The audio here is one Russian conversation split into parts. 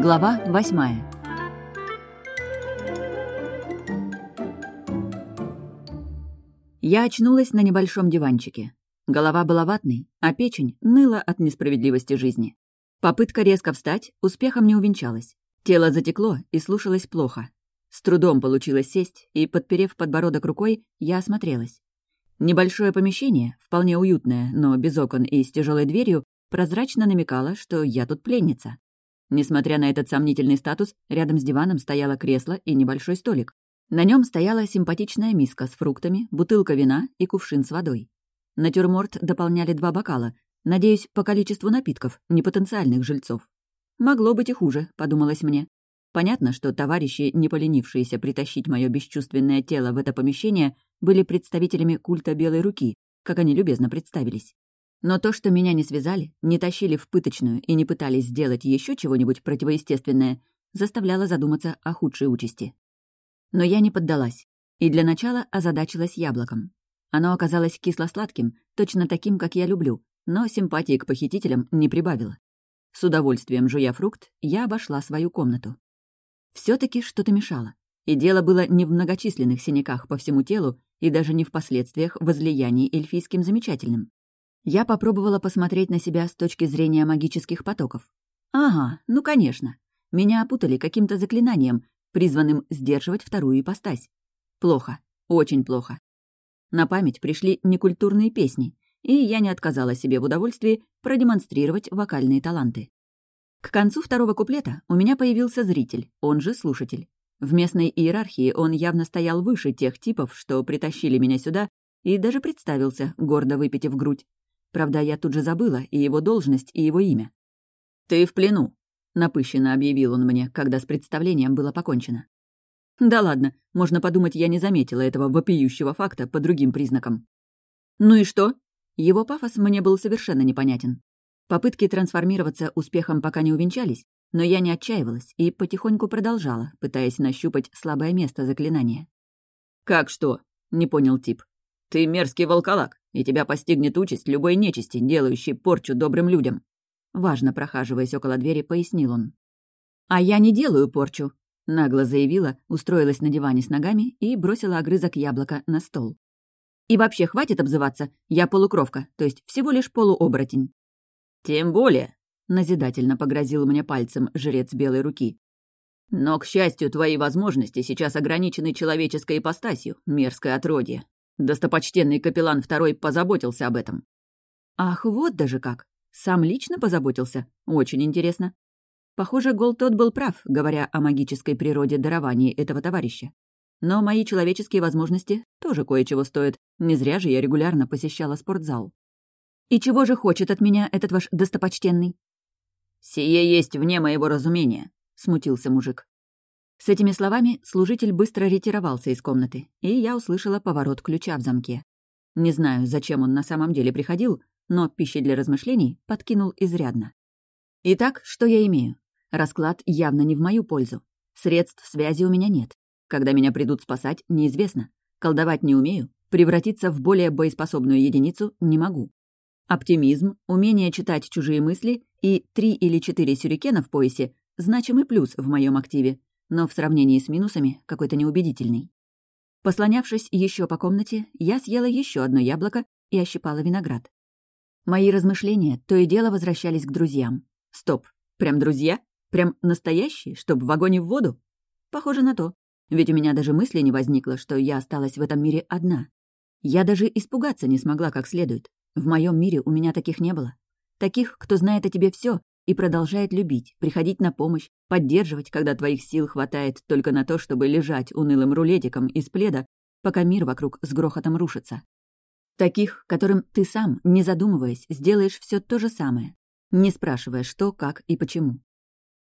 Глава восьмая. Я очнулась на небольшом диванчике. Голова была ватной, а печень ныла от несправедливости жизни. Попытка резко встать успехом не увенчалась. Тело затекло и слушалось плохо. С трудом получилось сесть, и, подперев подбородок рукой, я осмотрелась. Небольшое помещение, вполне уютное, но без окон и с тяжелой дверью, прозрачно намекало, что я тут пленница. Несмотря на этот сомнительный статус, рядом с диваном стояло кресло и небольшой столик. На нем стояла симпатичная миска с фруктами, бутылка вина и кувшин с водой. Натюрморт дополняли два бокала, надеюсь, по количеству напитков, не потенциальных жильцов. «Могло быть и хуже», — подумалось мне. Понятно, что товарищи, не поленившиеся притащить мое бесчувственное тело в это помещение, были представителями культа Белой Руки, как они любезно представились. Но то, что меня не связали, не тащили в пыточную и не пытались сделать еще чего-нибудь противоестественное, заставляло задуматься о худшей участи. Но я не поддалась, и для начала озадачилась яблоком. Оно оказалось кисло-сладким, точно таким, как я люблю, но симпатии к похитителям не прибавило. С удовольствием жуя фрукт, я обошла свою комнату. все таки что-то мешало. И дело было не в многочисленных синяках по всему телу и даже не в последствиях возлияний эльфийским замечательным. Я попробовала посмотреть на себя с точки зрения магических потоков. Ага, ну конечно. Меня опутали каким-то заклинанием, призванным сдерживать вторую ипостась. Плохо, очень плохо. На память пришли некультурные песни, и я не отказала себе в удовольствии продемонстрировать вокальные таланты. К концу второго куплета у меня появился зритель, он же слушатель. В местной иерархии он явно стоял выше тех типов, что притащили меня сюда, и даже представился, гордо выпитив грудь. Правда, я тут же забыла и его должность, и его имя. «Ты в плену», — напыщенно объявил он мне, когда с представлением было покончено. Да ладно, можно подумать, я не заметила этого вопиющего факта по другим признакам. «Ну и что?» Его пафос мне был совершенно непонятен. Попытки трансформироваться успехом пока не увенчались, но я не отчаивалась и потихоньку продолжала, пытаясь нащупать слабое место заклинания. «Как что?» — не понял тип. «Ты мерзкий волколак, и тебя постигнет участь любой нечисти, делающей порчу добрым людям». Важно прохаживаясь около двери, пояснил он. «А я не делаю порчу», — нагло заявила, устроилась на диване с ногами и бросила огрызок яблока на стол. «И вообще хватит обзываться, я полукровка, то есть всего лишь полуоборотень». «Тем более», назидательно погрозил мне пальцем жрец белой руки. «Но, к счастью, твои возможности сейчас ограничены человеческой ипостасью, мерзкое отродье. Достопочтенный капеллан второй позаботился об этом». «Ах, вот даже как! Сам лично позаботился? Очень интересно. Похоже, Гол тот был прав, говоря о магической природе дарований этого товарища. Но мои человеческие возможности тоже кое-чего стоят. Не зря же я регулярно посещала спортзал. «И чего же хочет от меня этот ваш достопочтенный?» «Сие есть вне моего разумения», — смутился мужик. С этими словами служитель быстро ретировался из комнаты, и я услышала поворот ключа в замке. Не знаю, зачем он на самом деле приходил, но пищи для размышлений подкинул изрядно. Итак, что я имею? Расклад явно не в мою пользу. Средств связи у меня нет. Когда меня придут спасать, неизвестно. Колдовать не умею, превратиться в более боеспособную единицу не могу. Оптимизм, умение читать чужие мысли и три или четыре сюрикена в поясе — значимый плюс в моем активе, но в сравнении с минусами какой-то неубедительный. Послонявшись еще по комнате, я съела еще одно яблоко и ощипала виноград. Мои размышления то и дело возвращались к друзьям. Стоп, прям друзья? Прям настоящие, чтоб в вагоне в воду? Похоже на то. Ведь у меня даже мысли не возникло, что я осталась в этом мире одна. Я даже испугаться не смогла как следует. В моем мире у меня таких не было. Таких, кто знает о тебе все и продолжает любить, приходить на помощь, поддерживать, когда твоих сил хватает только на то, чтобы лежать унылым рулетиком из пледа, пока мир вокруг с грохотом рушится. Таких, которым ты сам, не задумываясь, сделаешь все то же самое, не спрашивая, что, как и почему.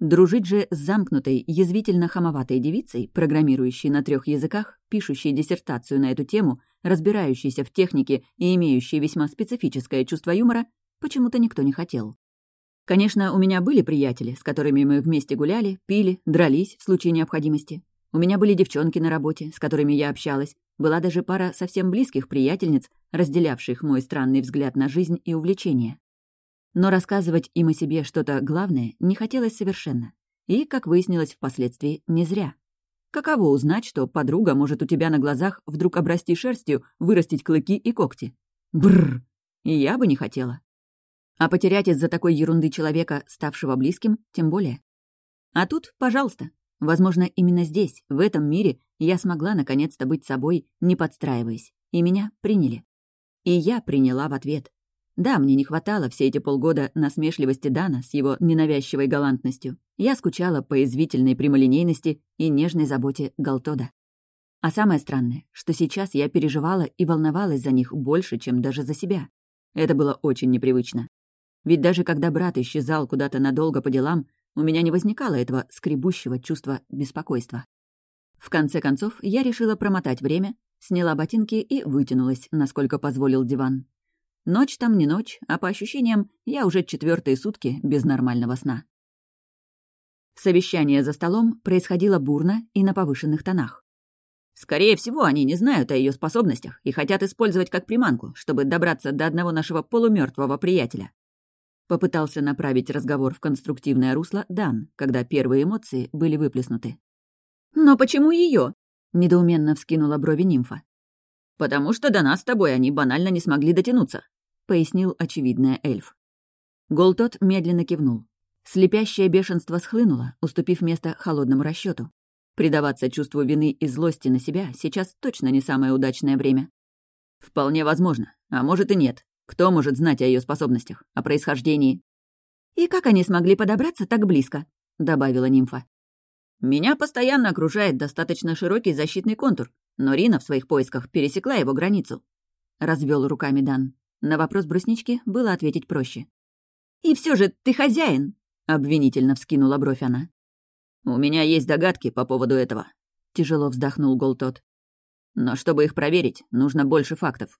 Дружить же с замкнутой, язвительно-хамоватой девицей, программирующей на трех языках, пишущей диссертацию на эту тему, разбирающейся в технике и имеющей весьма специфическое чувство юмора, почему-то никто не хотел. Конечно, у меня были приятели, с которыми мы вместе гуляли, пили, дрались в случае необходимости. У меня были девчонки на работе, с которыми я общалась. Была даже пара совсем близких приятельниц, разделявших мой странный взгляд на жизнь и увлечения. Но рассказывать им о себе что-то главное не хотелось совершенно. И, как выяснилось впоследствии, не зря. Каково узнать, что подруга может у тебя на глазах вдруг обрасти шерстью, вырастить клыки и когти? Бррр! И я бы не хотела. А потерять из-за такой ерунды человека, ставшего близким, тем более. А тут, пожалуйста. Возможно, именно здесь, в этом мире, я смогла наконец-то быть собой, не подстраиваясь. И меня приняли. И я приняла в ответ. Да, мне не хватало все эти полгода насмешливости Дана с его ненавязчивой галантностью. Я скучала по извительной прямолинейности и нежной заботе Галтода. А самое странное, что сейчас я переживала и волновалась за них больше, чем даже за себя. Это было очень непривычно. Ведь даже когда брат исчезал куда-то надолго по делам, у меня не возникало этого скребущего чувства беспокойства. В конце концов, я решила промотать время, сняла ботинки и вытянулась, насколько позволил диван. Ночь там не ночь, а по ощущениям, я уже четвертые сутки без нормального сна. Совещание за столом происходило бурно и на повышенных тонах. Скорее всего, они не знают о ее способностях и хотят использовать как приманку, чтобы добраться до одного нашего полумертвого приятеля. Попытался направить разговор в конструктивное русло Дан, когда первые эмоции были выплеснуты. «Но почему ее? недоуменно вскинула брови нимфа. «Потому что до нас с тобой они банально не смогли дотянуться», — пояснил очевидное эльф. Голтот медленно кивнул. Слепящее бешенство схлынуло, уступив место холодному расчету. Предаваться чувству вины и злости на себя сейчас точно не самое удачное время. Вполне возможно, а может и нет. Кто может знать о ее способностях, о происхождении? «И как они смогли подобраться так близко?» — добавила нимфа. «Меня постоянно окружает достаточно широкий защитный контур, но Рина в своих поисках пересекла его границу. Развел руками Дан. На вопрос бруснички было ответить проще. «И все же ты хозяин!» — обвинительно вскинула бровь она. «У меня есть догадки по поводу этого», — тяжело вздохнул Голтот. «Но чтобы их проверить, нужно больше фактов».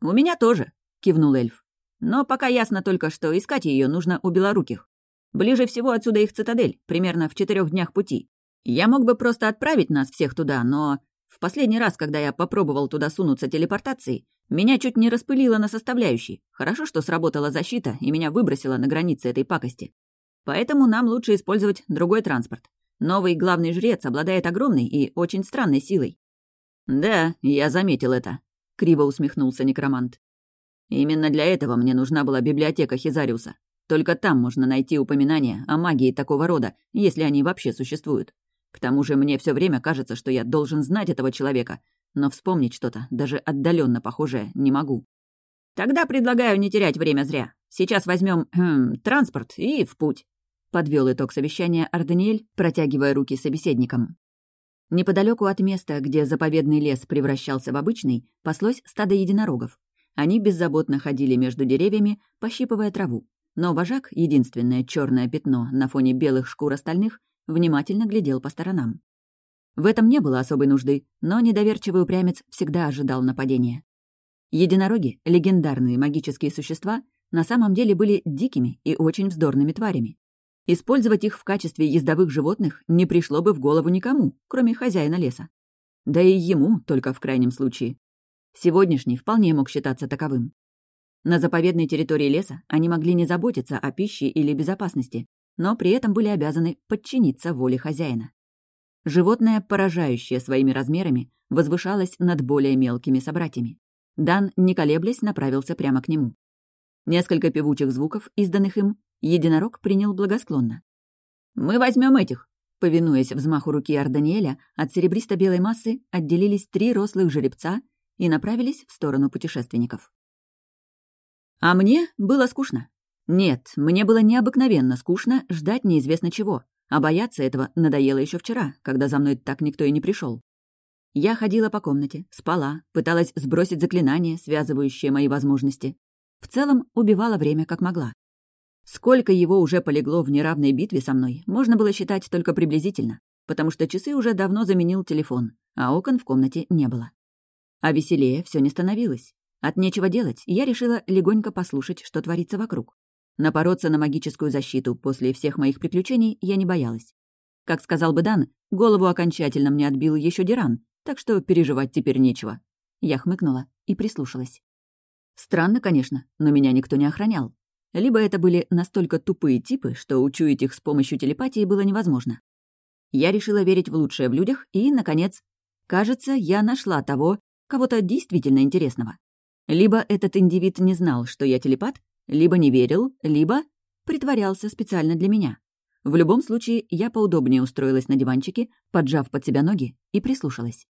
«У меня тоже», — кивнул эльф. «Но пока ясно только, что искать ее нужно у белоруких. Ближе всего отсюда их цитадель, примерно в четырех днях пути. Я мог бы просто отправить нас всех туда, но в последний раз, когда я попробовал туда сунуться телепортацией, меня чуть не распылило на составляющие. Хорошо, что сработала защита и меня выбросило на границе этой пакости. Поэтому нам лучше использовать другой транспорт. Новый главный жрец обладает огромной и очень странной силой. «Да, я заметил это», — криво усмехнулся некромант. «Именно для этого мне нужна была библиотека Хизариуса. Только там можно найти упоминания о магии такого рода, если они вообще существуют. К тому же мне все время кажется, что я должен знать этого человека, но вспомнить что-то, даже отдаленно похожее, не могу. Тогда предлагаю не терять время зря. Сейчас возьмем хм, транспорт и в путь. Подвел итог совещания Арданиэль, протягивая руки собеседникам. Неподалеку от места, где заповедный лес превращался в обычный, паслось стадо единорогов. Они беззаботно ходили между деревьями, пощипывая траву. Но вожак, единственное черное пятно на фоне белых шкур остальных, внимательно глядел по сторонам. В этом не было особой нужды, но недоверчивый упрямец всегда ожидал нападения. Единороги, легендарные магические существа, на самом деле были дикими и очень вздорными тварями. Использовать их в качестве ездовых животных не пришло бы в голову никому, кроме хозяина леса. Да и ему только в крайнем случае. Сегодняшний вполне мог считаться таковым. На заповедной территории леса они могли не заботиться о пище или безопасности, но при этом были обязаны подчиниться воле хозяина. Животное, поражающее своими размерами, возвышалось над более мелкими собратьями. Дан, не колеблясь, направился прямо к нему. Несколько певучих звуков, изданных им, единорог принял благосклонно. «Мы возьмем этих!» Повинуясь взмаху руки Арданиэля, от серебристо-белой массы отделились три рослых жеребца и направились в сторону путешественников. А мне было скучно. Нет, мне было необыкновенно скучно ждать неизвестно чего, а бояться этого надоело еще вчера, когда за мной так никто и не пришел. Я ходила по комнате, спала, пыталась сбросить заклинание, связывающее мои возможности. В целом, убивала время как могла. Сколько его уже полегло в неравной битве со мной, можно было считать только приблизительно, потому что часы уже давно заменил телефон, а окон в комнате не было. А веселее все не становилось. От нечего делать, я решила легонько послушать, что творится вокруг. Напороться на магическую защиту после всех моих приключений я не боялась. Как сказал бы Дан, голову окончательно мне отбил еще Диран, так что переживать теперь нечего. Я хмыкнула и прислушалась. Странно, конечно, но меня никто не охранял. либо это были настолько тупые типы, что учуять их с помощью телепатии было невозможно. Я решила верить в лучшее в людях и, наконец, кажется, я нашла того, кого-то действительно интересного. Либо этот индивид не знал, что я телепат, либо не верил, либо притворялся специально для меня. В любом случае, я поудобнее устроилась на диванчике, поджав под себя ноги, и прислушалась.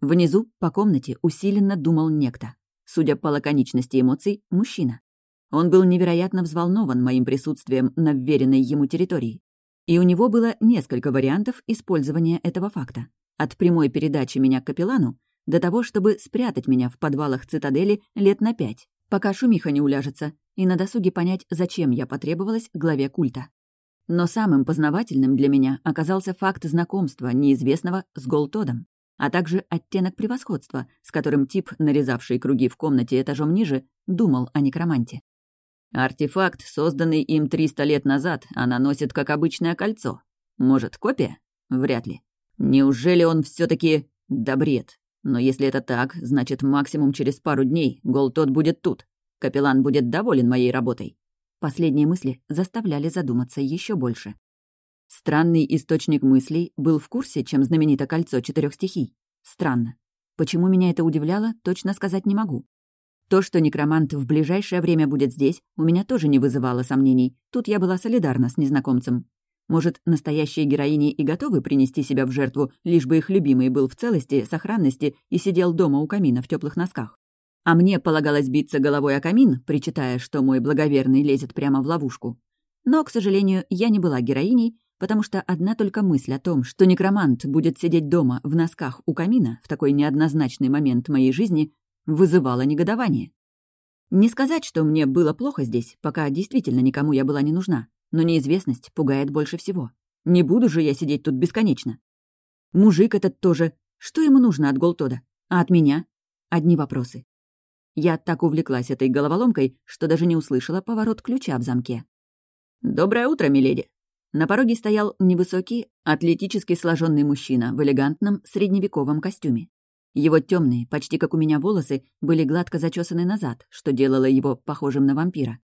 Внизу, по комнате, усиленно думал некто. Судя по лаконичности эмоций, мужчина. Он был невероятно взволнован моим присутствием на вверенной ему территории. И у него было несколько вариантов использования этого факта. От прямой передачи меня к капеллану до того, чтобы спрятать меня в подвалах цитадели лет на пять, пока шумиха не уляжется, и на досуге понять, зачем я потребовалась главе культа. Но самым познавательным для меня оказался факт знакомства неизвестного с Голтодом, а также оттенок превосходства, с которым тип, нарезавший круги в комнате этажом ниже, думал о некроманте. Артефакт, созданный им 300 лет назад, она носит как обычное кольцо. Может, копия? Вряд ли. Неужели он все таки Да бред. Но если это так, значит, максимум через пару дней Голтот будет тут. Капеллан будет доволен моей работой. Последние мысли заставляли задуматься еще больше. Странный источник мыслей был в курсе, чем знаменито кольцо четырех стихий. Странно. Почему меня это удивляло, точно сказать не могу. То, что некромант в ближайшее время будет здесь, у меня тоже не вызывало сомнений. Тут я была солидарна с незнакомцем. Может, настоящие героини и готовы принести себя в жертву, лишь бы их любимый был в целости, сохранности и сидел дома у камина в теплых носках. А мне полагалось биться головой о камин, причитая, что мой благоверный лезет прямо в ловушку. Но, к сожалению, я не была героиней, потому что одна только мысль о том, что некромант будет сидеть дома в носках у камина в такой неоднозначный момент моей жизни, вызывало негодование. Не сказать, что мне было плохо здесь, пока действительно никому я была не нужна, но неизвестность пугает больше всего. Не буду же я сидеть тут бесконечно. Мужик этот тоже. Что ему нужно от Голтода? А от меня? Одни вопросы. Я так увлеклась этой головоломкой, что даже не услышала поворот ключа в замке. «Доброе утро, миледи!» На пороге стоял невысокий, атлетически сложенный мужчина в элегантном средневековом костюме. Его темные, почти как у меня волосы, были гладко зачесаны назад, что делало его похожим на вампира.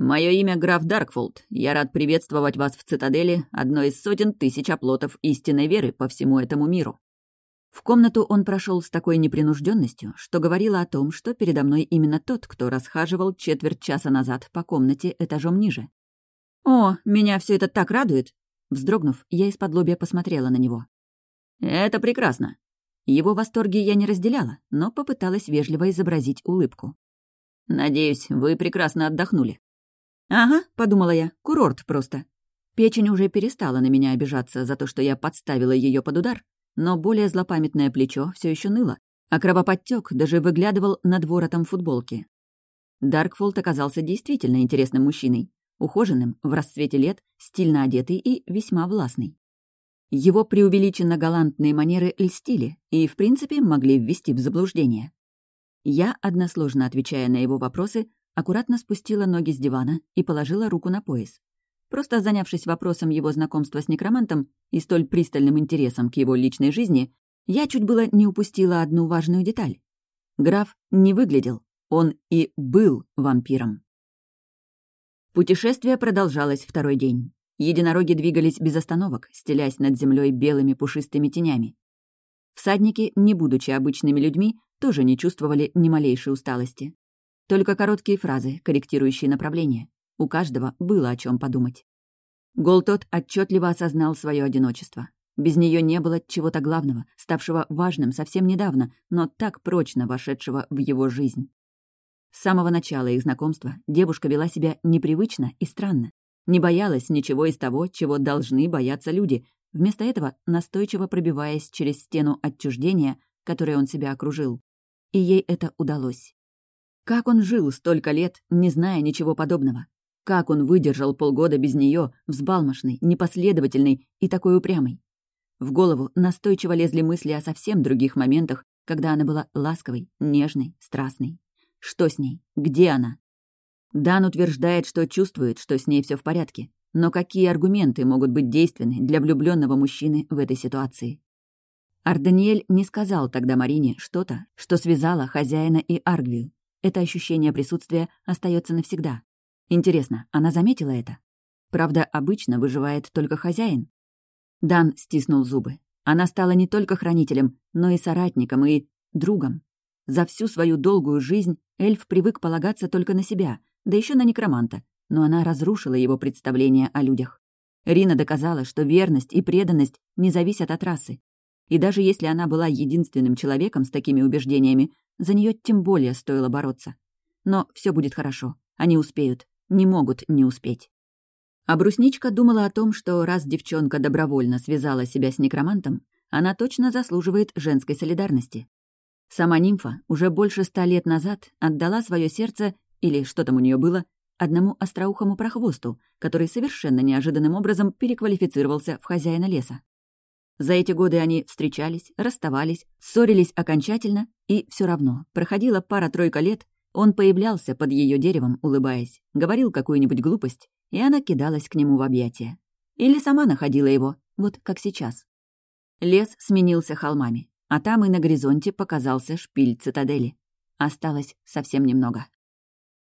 «Мое имя граф Даркфолд. Я рад приветствовать вас в цитадели, одной из сотен тысяч оплотов истинной веры по всему этому миру». В комнату он прошел с такой непринужденностью, что говорило о том, что передо мной именно тот, кто расхаживал четверть часа назад по комнате этажом ниже. «О, меня все это так радует!» Вздрогнув, я из-под лобья посмотрела на него. «Это прекрасно. Его восторги я не разделяла, но попыталась вежливо изобразить улыбку. «Надеюсь, вы прекрасно отдохнули». «Ага», — подумала я, — «курорт просто». Печень уже перестала на меня обижаться за то, что я подставила ее под удар, но более злопамятное плечо все еще ныло, а кровоподтек даже выглядывал над воротом футболки. Даркфолд оказался действительно интересным мужчиной, ухоженным, в расцвете лет, стильно одетый и весьма властный. Его преувеличенно галантные манеры льстили и, в принципе, могли ввести в заблуждение. Я, односложно отвечая на его вопросы, аккуратно спустила ноги с дивана и положила руку на пояс. Просто занявшись вопросом его знакомства с некромантом и столь пристальным интересом к его личной жизни, я чуть было не упустила одну важную деталь. Граф не выглядел, он и был вампиром. Путешествие продолжалось второй день. Единороги двигались без остановок, стелясь над землей белыми пушистыми тенями. Всадники, не будучи обычными людьми, тоже не чувствовали ни малейшей усталости. Только короткие фразы, корректирующие направление. У каждого было о чем подумать. Голтот отчетливо осознал свое одиночество. Без нее не было чего-то главного, ставшего важным совсем недавно, но так прочно вошедшего в его жизнь. С самого начала их знакомства девушка вела себя непривычно и странно. Не боялась ничего из того, чего должны бояться люди, вместо этого настойчиво пробиваясь через стену отчуждения, которой он себя окружил. И ей это удалось. Как он жил столько лет, не зная ничего подобного? Как он выдержал полгода без нее, взбалмошный, непоследовательный и такой упрямый? В голову настойчиво лезли мысли о совсем других моментах, когда она была ласковой, нежной, страстной. Что с ней? Где она? Дан утверждает, что чувствует, что с ней все в порядке. Но какие аргументы могут быть действенны для влюбленного мужчины в этой ситуации? Арданиэль не сказал тогда Марине что-то, что связало хозяина и Аргвию. Это ощущение присутствия остается навсегда. Интересно, она заметила это? Правда, обычно выживает только хозяин. Дан стиснул зубы. Она стала не только хранителем, но и соратником, и другом. За всю свою долгую жизнь эльф привык полагаться только на себя, да еще на некроманта, но она разрушила его представление о людях. Рина доказала, что верность и преданность не зависят от расы. И даже если она была единственным человеком с такими убеждениями, за нее тем более стоило бороться. Но все будет хорошо. Они успеют. Не могут не успеть. А брусничка думала о том, что раз девчонка добровольно связала себя с некромантом, она точно заслуживает женской солидарности. Сама нимфа уже больше ста лет назад отдала свое сердце, или что там у нее было, одному остроухому прохвосту, который совершенно неожиданным образом переквалифицировался в хозяина леса. За эти годы они встречались, расставались, ссорились окончательно, и все равно, проходила пара-тройка лет, он появлялся под ее деревом, улыбаясь, говорил какую-нибудь глупость, и она кидалась к нему в объятия. Или сама находила его, вот как сейчас. Лес сменился холмами. А там и на горизонте показался шпиль цитадели. Осталось совсем немного.